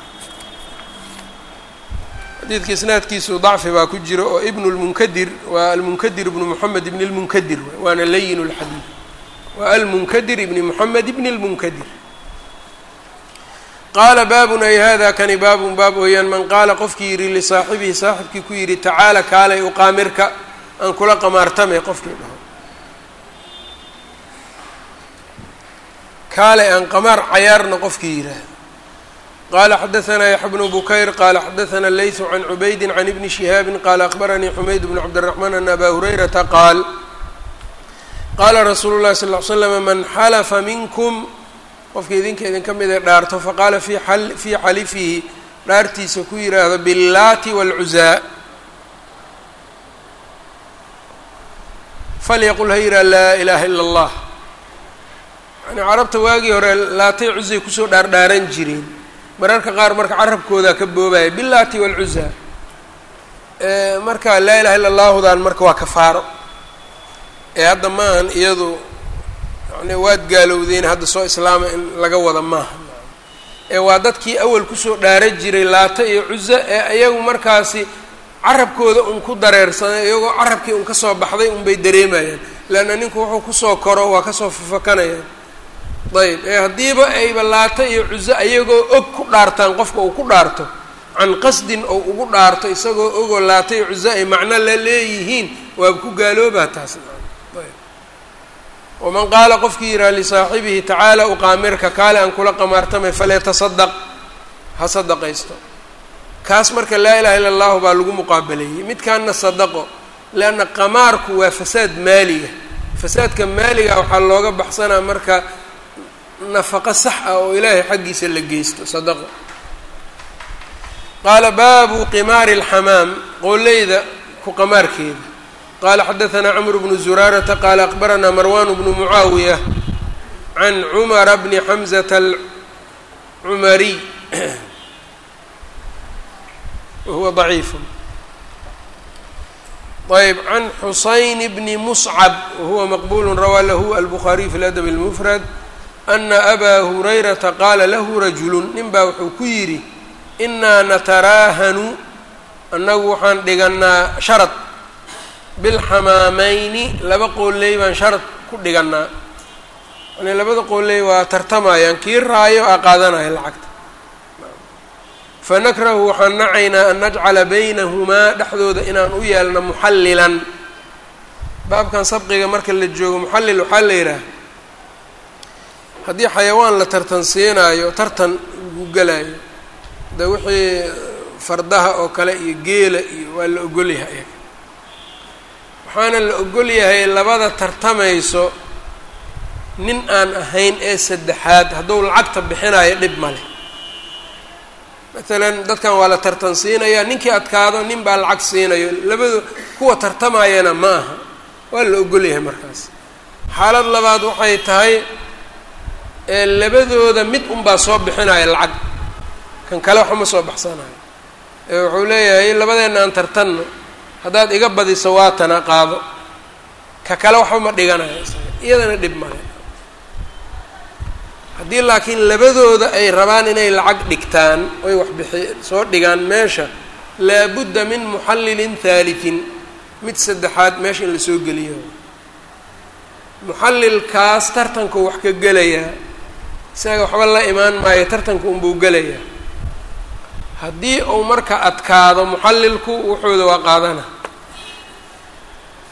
xadiidka isnaadkiisu dacfi baa ku jira oo ibnu lmunkadir waa almunkadir ibnu moxamed ibni lmunkadir waana layin lxadiid waa almunkadir ibni moxamed ibni lmunkadir qaala baabun ay hada kani baabun baab ooyaan man qaala qofkii yidhi lisaaxibihi saaxibkii ku yidhi tacaala kaalay uqaamirka aan kula qamaartamay qofkii dhaho kaalay aan qamaar cayaarna qofkii yidhaahdo qala xadaanaa yaxya bnu bukayr qala xadaana leysu can cubaydi can ibni shihaabi qala akhbaranii xumayd bn cabdiraxmaan ana abaa hurayrata qaal qaala rasuulu llahi sal l l slam man xalafa minkum qofka idinka idinka mida dhaarto faqaala fii fii xalifihi dhaartiisa ku yidhaahdo billaati waalcuzaa falyaqul ha yihaa laa ilaaha ila allah yani carabta waagii hore laatay cuzay ku soo dhaardhaaran jireen mararka qaar marka carabkoodaa ka boobaya billaati waalcuzaa marka laa ilaha illa allaahudaan marka waa kafaaro. Ee hadda ma an iyadu yani waad gaalowdeen hadda soo islaama in laga wada maaha. Ee waa dadkii awal ku soo dhaara jiray laata iyo cuza ee iyagu markaasi carabkooda un ku dareersanay iyagoo carabkii un ka soo baxday un bay dareemayaan leanna ninku wuxuu ku soo koro waa ka soo fafakanayaan ayb ee haddiiba ayba laata iyo cuso ayagoo og ku dhaartaan qofka uu ku dhaarto can qasdin ou ugu dhaarto isagoo ogoo laata iyo cuso ay macno la leeyihiin waaba ku gaaloobaa taas waman qaala qofkii yidhaha lisaaxibihi tacaala uqaamirka kaale aan kula qamaartamay falyatasadaq ha sadaqaysto kaas marka laa ilaha illa allahu baa lagu muqaabaleeyey midkaana sadaqo leanna qamaarku waa fasaad maaliga fasaadka maaliga waxaa looga baxsanaa marka nafaqo sax ah oo ilaahay xaggiisa la geysto sadaqo qaala baabu qimaari alxamaam qooleyda ku qamaarkeeda qala xadaثna cmr bnu zuraarata qala akbarana marwan bnu mucaawiya can cumara bni xamزة alcumariy wahuwa ضaciif ayb can xusayn bni muscab wahuwa maqbul rawaa lahu albukhaariy fi ladab اlmfrad ana abaa hurayrata qaala lahu rajulu nin baa wuxuu ku yidhi inaa nataraahanu annagu waxaan dhiganaa sharad bilxamaamayni laba qooley baan sharad ku dhiganaa yani labada qooley waa tartamayaan kii raayo aa qaadanaya lacagta fanakrahu waxaan nacaynaa an najcala baynahumaa dhexdooda inaan u yeelno muxallilan baabkan sabqiga marka la joogo muxallil waxaa la yidhaah haddii xayawaan la tartan siinaayo tartan ugu gelayo de wixii fardaha oo kale iyo geela iyo waa la ogolyahay waxaana la ogol yahay labada tartamayso nin aan ahayn ee saddexaad hadduu lacagta bixinayo dhib male matalan dadkan waa la tartan siinayaa ninkii adkaado nin baa lacag siinayo. Labadu kuwa tartamayana ma aha. Waa la ogol yahay markaas. Xaalad labaad waxay tahay labadooda mid unbaa soo bixinaya lacag. Kan kale waxba ma soo baxsanayo. Ee wuxuu leeyahay labadeenna aan tartanno haddaad iga badiso waatana qaado. Ka kale waxba ma dhiganayo. Iyadana dhib male haddii laakiin labadooda ay rabaan inay lacag dhigtaan oy wax bixi soo dhigaan meesha laabudda min muxallilin haalitin mid saddexaad meesha in la soo geliyo. Muxallilkaas tartanku wax ka gelayaa isaga waxba la imaan maayo tartanka unbuu gelayaa. Haddii uu marka adkaado muxallilku wuxooda waa qaadana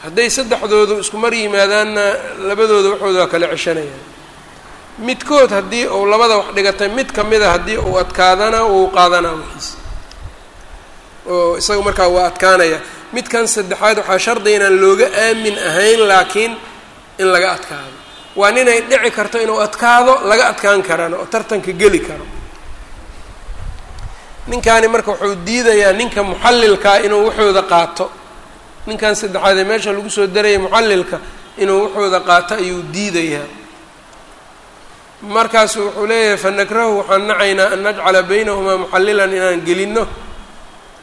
hadday saddexdoodu isku mar yimaadaanna labadooda waxooda waa kala ceshanayaan midkood haddii uu labada wax dhigatay mid ka mida haddii uu adkaadana wuu qaadanaa wixiisa oo isaga markaa waa adkaanaya. Midkan saddexaad waxaa shardi inaan looga aamin ahayn laakiin in laga adkaado. Waa ninay dhici karto inuu adkaado laga adkaan karana oo tartanka geli karo. Ninkaani marka wuxuu diidayaa ninka muxallilkaa inuu waxooda qaato ninkan saddexaad ee meesha lagu soo daraya muxallilka inuu waxooda qaato ayuu diidayaa. Markaasu wuxuu leeyahay fanakrahu waxaan nacaynaa an najcala baynahumaa muxallilan inaan gelinno.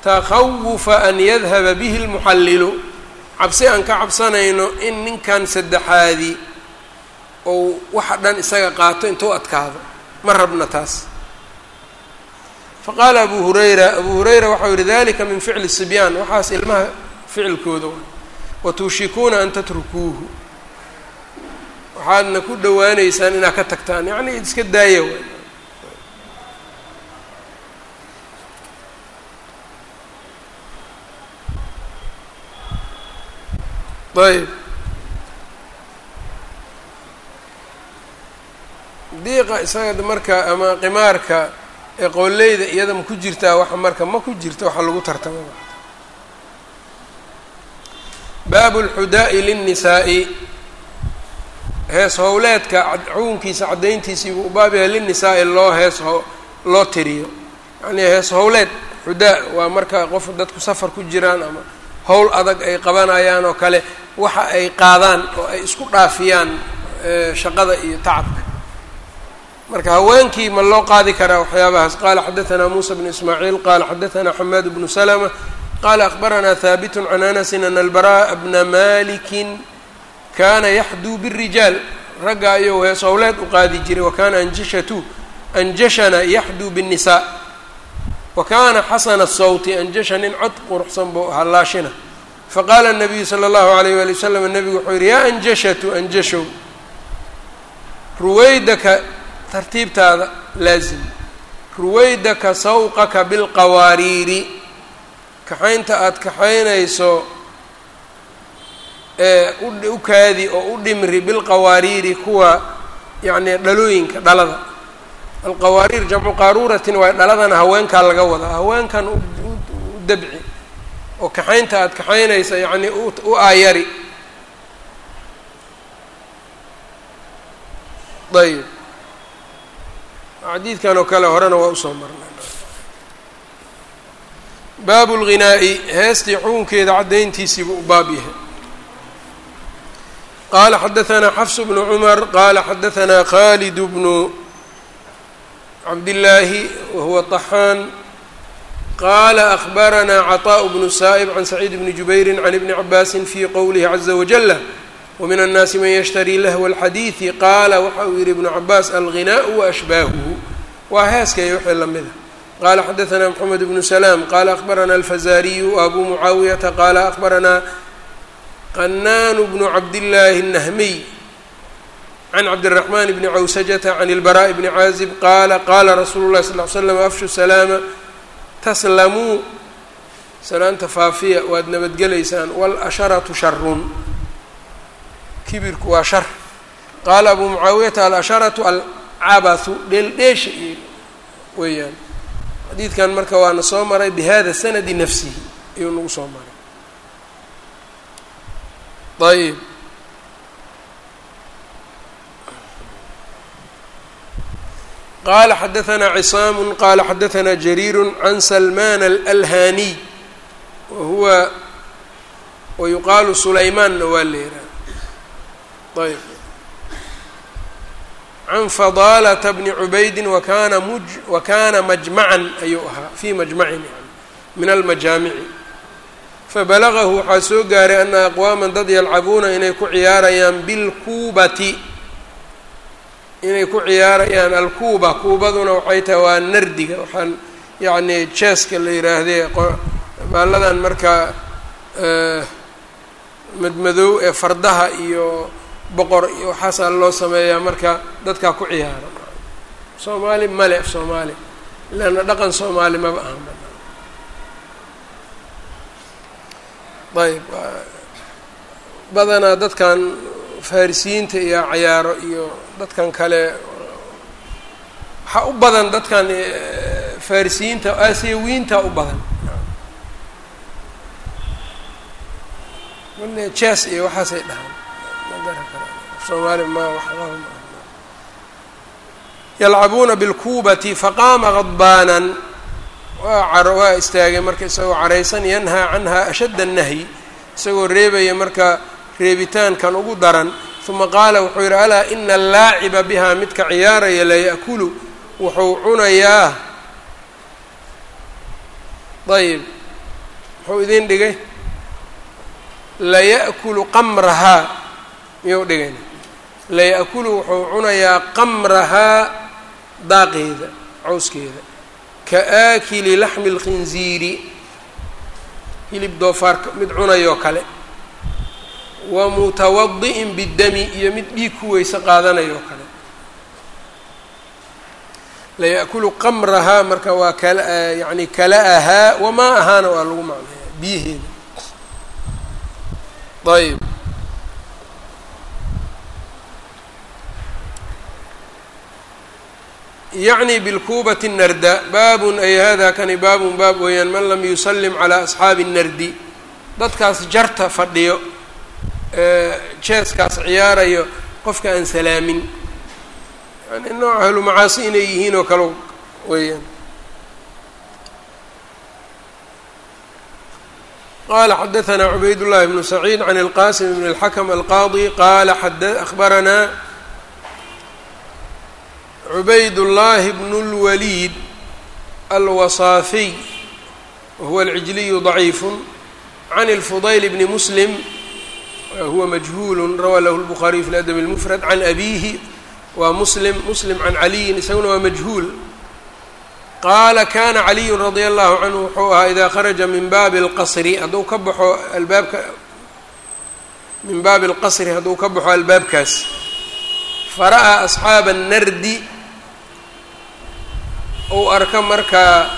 Takhawufa an yadhaba bihi lmuxallilu cabsi aan ka cabsanayno in ninkan saddexaadi ou waxa dhan isaga qaato intuu adkaado. Ma rabna taas. Faqaala abu hurayra abu hurayra waxau yihi dalika min ficli sibyaan. Waxaas ilmaha ficilkooda watuushikuuna an tatrukuuhu. Waxaadna ku dhawaaneysaan inaad ka tagtaan. Yacni iska daaya ayb diiqa isaga marka ama qimaarka ee qooleyda iyada ma ku jirtaa waxa marka ma ku jirta waxa lagu tartama baabu lxudaa'i linnisaa'i. Hees howleedka xukunkiisa caddayntiisii buu baab yahay linnisaa'i loo hees loo tiriyo. Yacnii hees howleed xudaa waa marka qof dadku safar ku jiraan ama howl adag ay qabanayaan oo kale waxa ay qaadaan oo ay isku dhaafiyaan shaqada iyo tacabka. Marka haweenkii ma loo qaadi karaa waxyaabahaas. Qaala xadaثna musa bnu ismaaciil qala xadaثna xamaad bnu slma qala akbarana haabit can anasin ana albaraءa bna maliki kana yaxduu bالrijaal ragga ayuu hees howleed u qaadi jiray wakana anjashatu anjashana yaxduu bالnisaa wakana xasana الsawti anjasha nin cod quruxsan buu ahaa laashina faqala الnabiyu slى اllahu عalayh wali wasalam nebigu wuxuu yihi yaa anjashatu anjashow ruwaydaka tartiibtaada laazim ruwaydaka sawqaka bilqawaariiri kaxaynta aada kaxaynayso ee u kaadi oo u dhimri bilqawaariiri kuwa yacni dhalooyinka dhalada. Alqawaariir jamcu qaaruuratin waay dhaladana haweenkaa laga wadaa. Haweenkan u dabci oo kaxaynta aada kaxaynaysa yacni u aayari. Ayb xadiidkan oo kale horena waa u soo marnay baabu lghinaa'i heestii xukunkeeda caddayntiisiibuu u baab yahay qaala xadaanaa xafs bnu cumar qaala xadaanaa khaalid bnu cabdillaahi wahuwa طaxaan qaala akbaranaa caطaaء bnu saa'ib can saciid bni jubayri can ibni cabaasin fi qowlihi caza wajala wmin الnaasi man yshtari lahwa اlxadiidi qaala waxa uu yihi ibnu cabaas alghinaءu waashbaahuhu waa heeskaya wixii lamida qala xadaثna mxamed bnu slaam qala akbarana alfazariyu abu mucaawiyata qala akbaranaa qanaan bnu cabdillaahi الnahmiy can cabdالraxman bni cawsajata can اlbaraaء bni caazib qaala qala rasuulu اlahi sal ly slam afshu salaama taslamuu salaanta faafiya waad nabadgelaysaan wاlasharatu sharun kibirku waa shar qaala abu mucaawiyata alasharatu alcabathu dheeldheesha iyo weeyaan xadiidkan marka waana soo maray bihada sanadi nafsihi ayuu nagu soo maray. Ayb qala xadaثna cisaamu qala xadaثna jariir can salman alalhaniy wa huwa wayuqaalu sulaymaanna waa la yihah ayb can fadaalata bni cubaydin muj wakana majmacan ayuu ahaa fii majmacin min almajaamici fabalagahu waxaa soo gaaray ana aqwaaman dad yalcabuuna inay ku ciyaarayaan bilkuubati inay ku ciyaarayaan alkuuba kuubaduna waxay tahay waa nardiga waxaan yacni jeeska la yihaahdee baaladan marka madmadow ee fardaha iyo boqor iyo waxaasaa loo sameeyaa marka dadkaa ku ciyaara soomaali male af soomaali. Leanna dhaqan soomaali maba ahan ayb badanaa dadkan farisiyiinta iyo cayaaro iyo dadkan kale waxaa u badan dadkan farisiyiinta aasiyawiinta u badan. Jes iyo waxaasay dhahaan yalcabuuna bilkuubati faqaama gadbaanan waa istaagay marka isagoo caraysan yanhaa canha ashadda annahyi isagoo reebaya marka reebitaankan ugu daran. Uma qaala wuxuu yidhi alaa ina allaaciba bihaa midka ciyaaraya laya'kulu wuxuu cunayaa. Ayb muxuu idin dhigay laya'kulu qamrahaa miyuu dhigayna laya'kulu wuxuu cunayaa qamrahaa daaqeeda cawskeeda. Ka aakili laxmi اlkhinziiri hilib doofaarka mid cunayoo kale. Wa mutawadi'in biddami iyo mid dhiig ku weyse qaadanayoo kale. Laya'kulu qamrahaa marka waa kala yani kala'ahaa wamaa ahaana waa lagu macnaya biyaheeda. Ayb yacni bilkuubati narda baabun ay hada kani baabun baab weeyaan man lam yusallim calaa asxaabi nardi dadkaas jarta fadhiyo jeeskaas ciyaarayo qofka aan salaamin yani nooc ahlu macaasi inay yihiin oo kale weeyaan qala xadaثna cubayd llahi bnu saciid can اlqasim bn اlxakm alqaadi qala akhbaranaa cubayd llahi bn اlwaliid alwasaafiy wahuwa alcijliyu ضaciif can اlfudayl bni muslim huwa majhuul rawaa lahu اlbukhaariyu fi ladab اlmufrad can abihi waa muslim muslim can caliyin isaguna waa majhuul qaala kana caliyu radia allahu canhu wuxuu ahaa idaa kharaja min baabi اlqasri hadduu ka baxo albaabka min baabi اlqasri hadduu ka baxo albaabkaas fara'aa asxaaba annardi uu arka markaa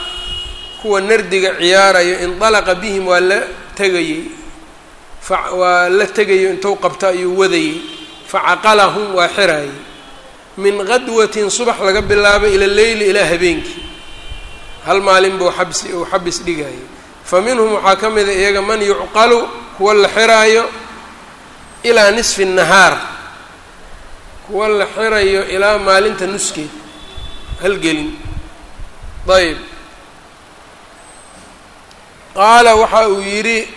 kuwa nardiga ciyaarayo indalaqa bihim waa la tegayey waa la tegayo intuu qabto ayuu wadayey facaqalahum waa xiraayey min qadwatin subax laga bilaabo ila leyli ilaa habeenkii hal maalin buu xabsi uu xabis dhigayay fa minhum waxaa ka mida iyaga man yucqalu kuwa la xiraayo ilaa nisfi nahaar kuwa la xirayo ilaa maalinta nuskeed halgelin. Ayb qaala waxa uu yidhi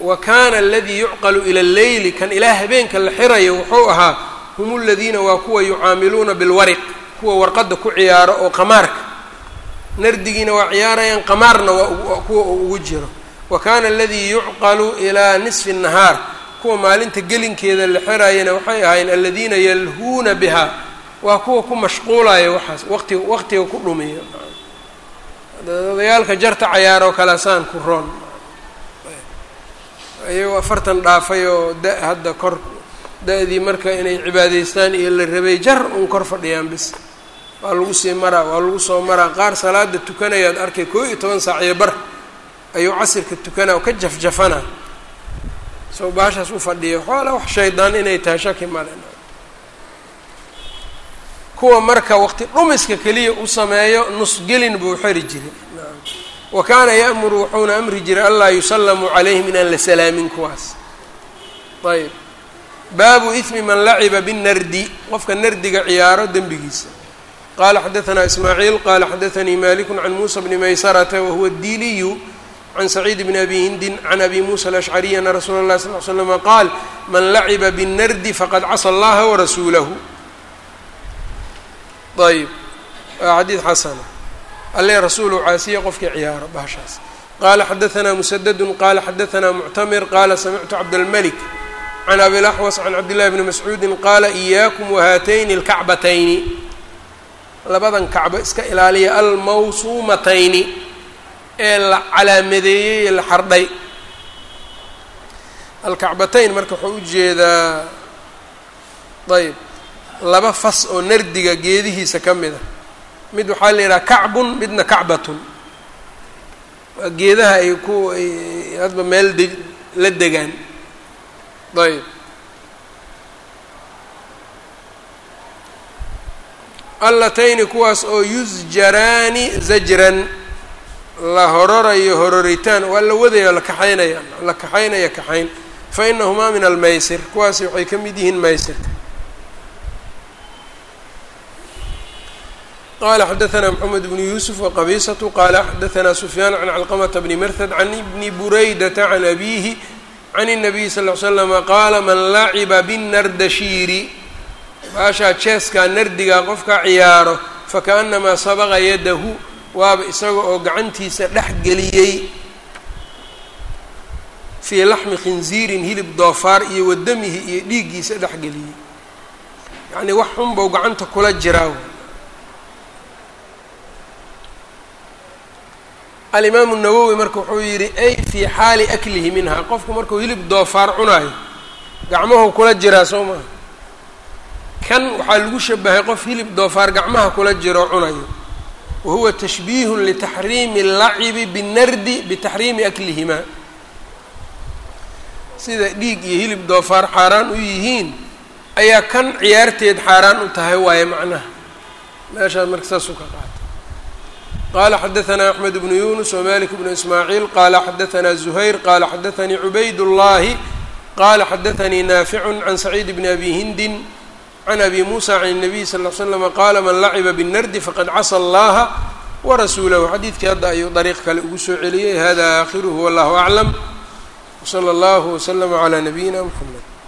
wa kaana aladii yucqalu ila alleyli kan ilaa habeenka la xirayo wuxuu ahaa hum aladiina waa kuwa yucaamiluuna bilwariq kuwa warqadda ku ciyaaro oo qamaarka. Nardigiina waa ciyaarayaan qamaarna waa kuwa ugu jiro. Wa kaana aladii yucqalu ilaa nisfi nahaar kuwa maalinta gelinkeeda la xirayana waxay ahaayeen aladiina yalhuuna biha waa kuwa ku mashquulaya waxaas waqti waqtiga ku dhumiyo. Odayaalka jarta cayaaroo kale saan ku roon. Iyagoo afartan dhaafay oo da- hadda kor da-dii marka inay cibaadeystaan iyo la rabay jar un kor fadhiyaan bis. Waa lagu sii maraa waa lagu soo maraa. Qaar salaada tukanayaad arkay koo iyo toban saac iyo bar ayuu casirka tukanaa oo ka jafjafana sawbaashaas u fadhiyo xoola wax shaydaan inay tahay shaki male kuwa marka waqti dhumiska keliya u sameeyo nusgelin buu xeri jiray. Wa kaana ya'muru wuxuuna amri jiray anlaa yusallamu calayhim inaan la salaamin kuwaas. Ayb baabu ismi man laciba binardi qofka nardiga ciyaaro dembigiisa. Qaala xadaanaa ismaaciil qaala xadaanii maaliku can muusa bni maysarata wahuwa diiliyu can saciid bni abi hindin can abi musa alashcariy ana rasuula اlahi sal l slama qaal man laciba biالnardi faqad casa allaha warasuulahu ayb waa xadiid xasana alle rasuulu caasiya qofkii ciyaaro bahashaas qala xadaثna musadadu qala xadaثna muctamir qala samictu cabdاlmlik can abilaxwas can cabdillahi bni mascuudi qaala iyaakum wahaatayni اlkacbatayni labadan kacbo iska ilaaliya almawsuumatayni ee la calaamadeeyey ee la xardhay. Alkacbatayn marka wuxuu u jeedaa ayb laba fas oo nardiga geedihiisa ka mid a mid waxaa la yidhaha kacbun midna kacbatun. Waa geedaha ay ku hadba meel de la degaan. Ayb allatayni kuwaas oo yusjaraani zajran la hororayo hororitaan waa la wadaya la kaxaynaya la kaxaynaya kaxayn fa inahumaa min almaysir kuwaasi waxay ka mid yihiin maysirka qala xadaثna mxamed bnu yuusuf waqabisatu qala xadaثna sufyaan can calqamata bni mirhad can ibni buraydata can abihi can الnabiyi sal ly slama qaala man laciba binnardashiiri baashaa jeeskaa nardigaa qofka ciyaaro fakaأnamaa sabaqa yadahu waaba isaga oo gacantiisa dhex geliyey fii laxmi khinziirin hilib doofaar iyo wadamihi iyo dhiiggiisa dhex geliyey. Yacnii wax xunbau gacanta kula jiraa alimaamu nawowi marka wuxuu yidhi ay fii xaali aklihi minha qofku markuu hilib doofaar cunaayo gacmahu kula jiraa soo maha kan waxaa lagu shabahay qof hilib doofaar gacmaha kula jiro cunayo wa huwa tashbiihun litaxriimi اllacibi binnardi bitaxriimi aklihimaa sida dhiig iyo hilib doofaar xaaraan u yihiin ayaa kan ciyaarteed xaaraan u tahay waaye macnaha meeshaas marka saasuu ka qaatay qala xadaثna axmed bnu yunus wmalik bnu ismaaciil qala xadaثna zuhayr qala xadaثanii cubayd اllahi qala xadaثanii naaficu can saciid bni abi hindin can abi musa can الnabiy sal ll ly slama qaala man laciba biالnardi faqad casa allaha warasuulahu xadiidkii hadda ayuu dariiq kale ugu soo celiyey hada aakhiruhu wallahu aclam wslى اllah wslama عlى nabiyina mxamed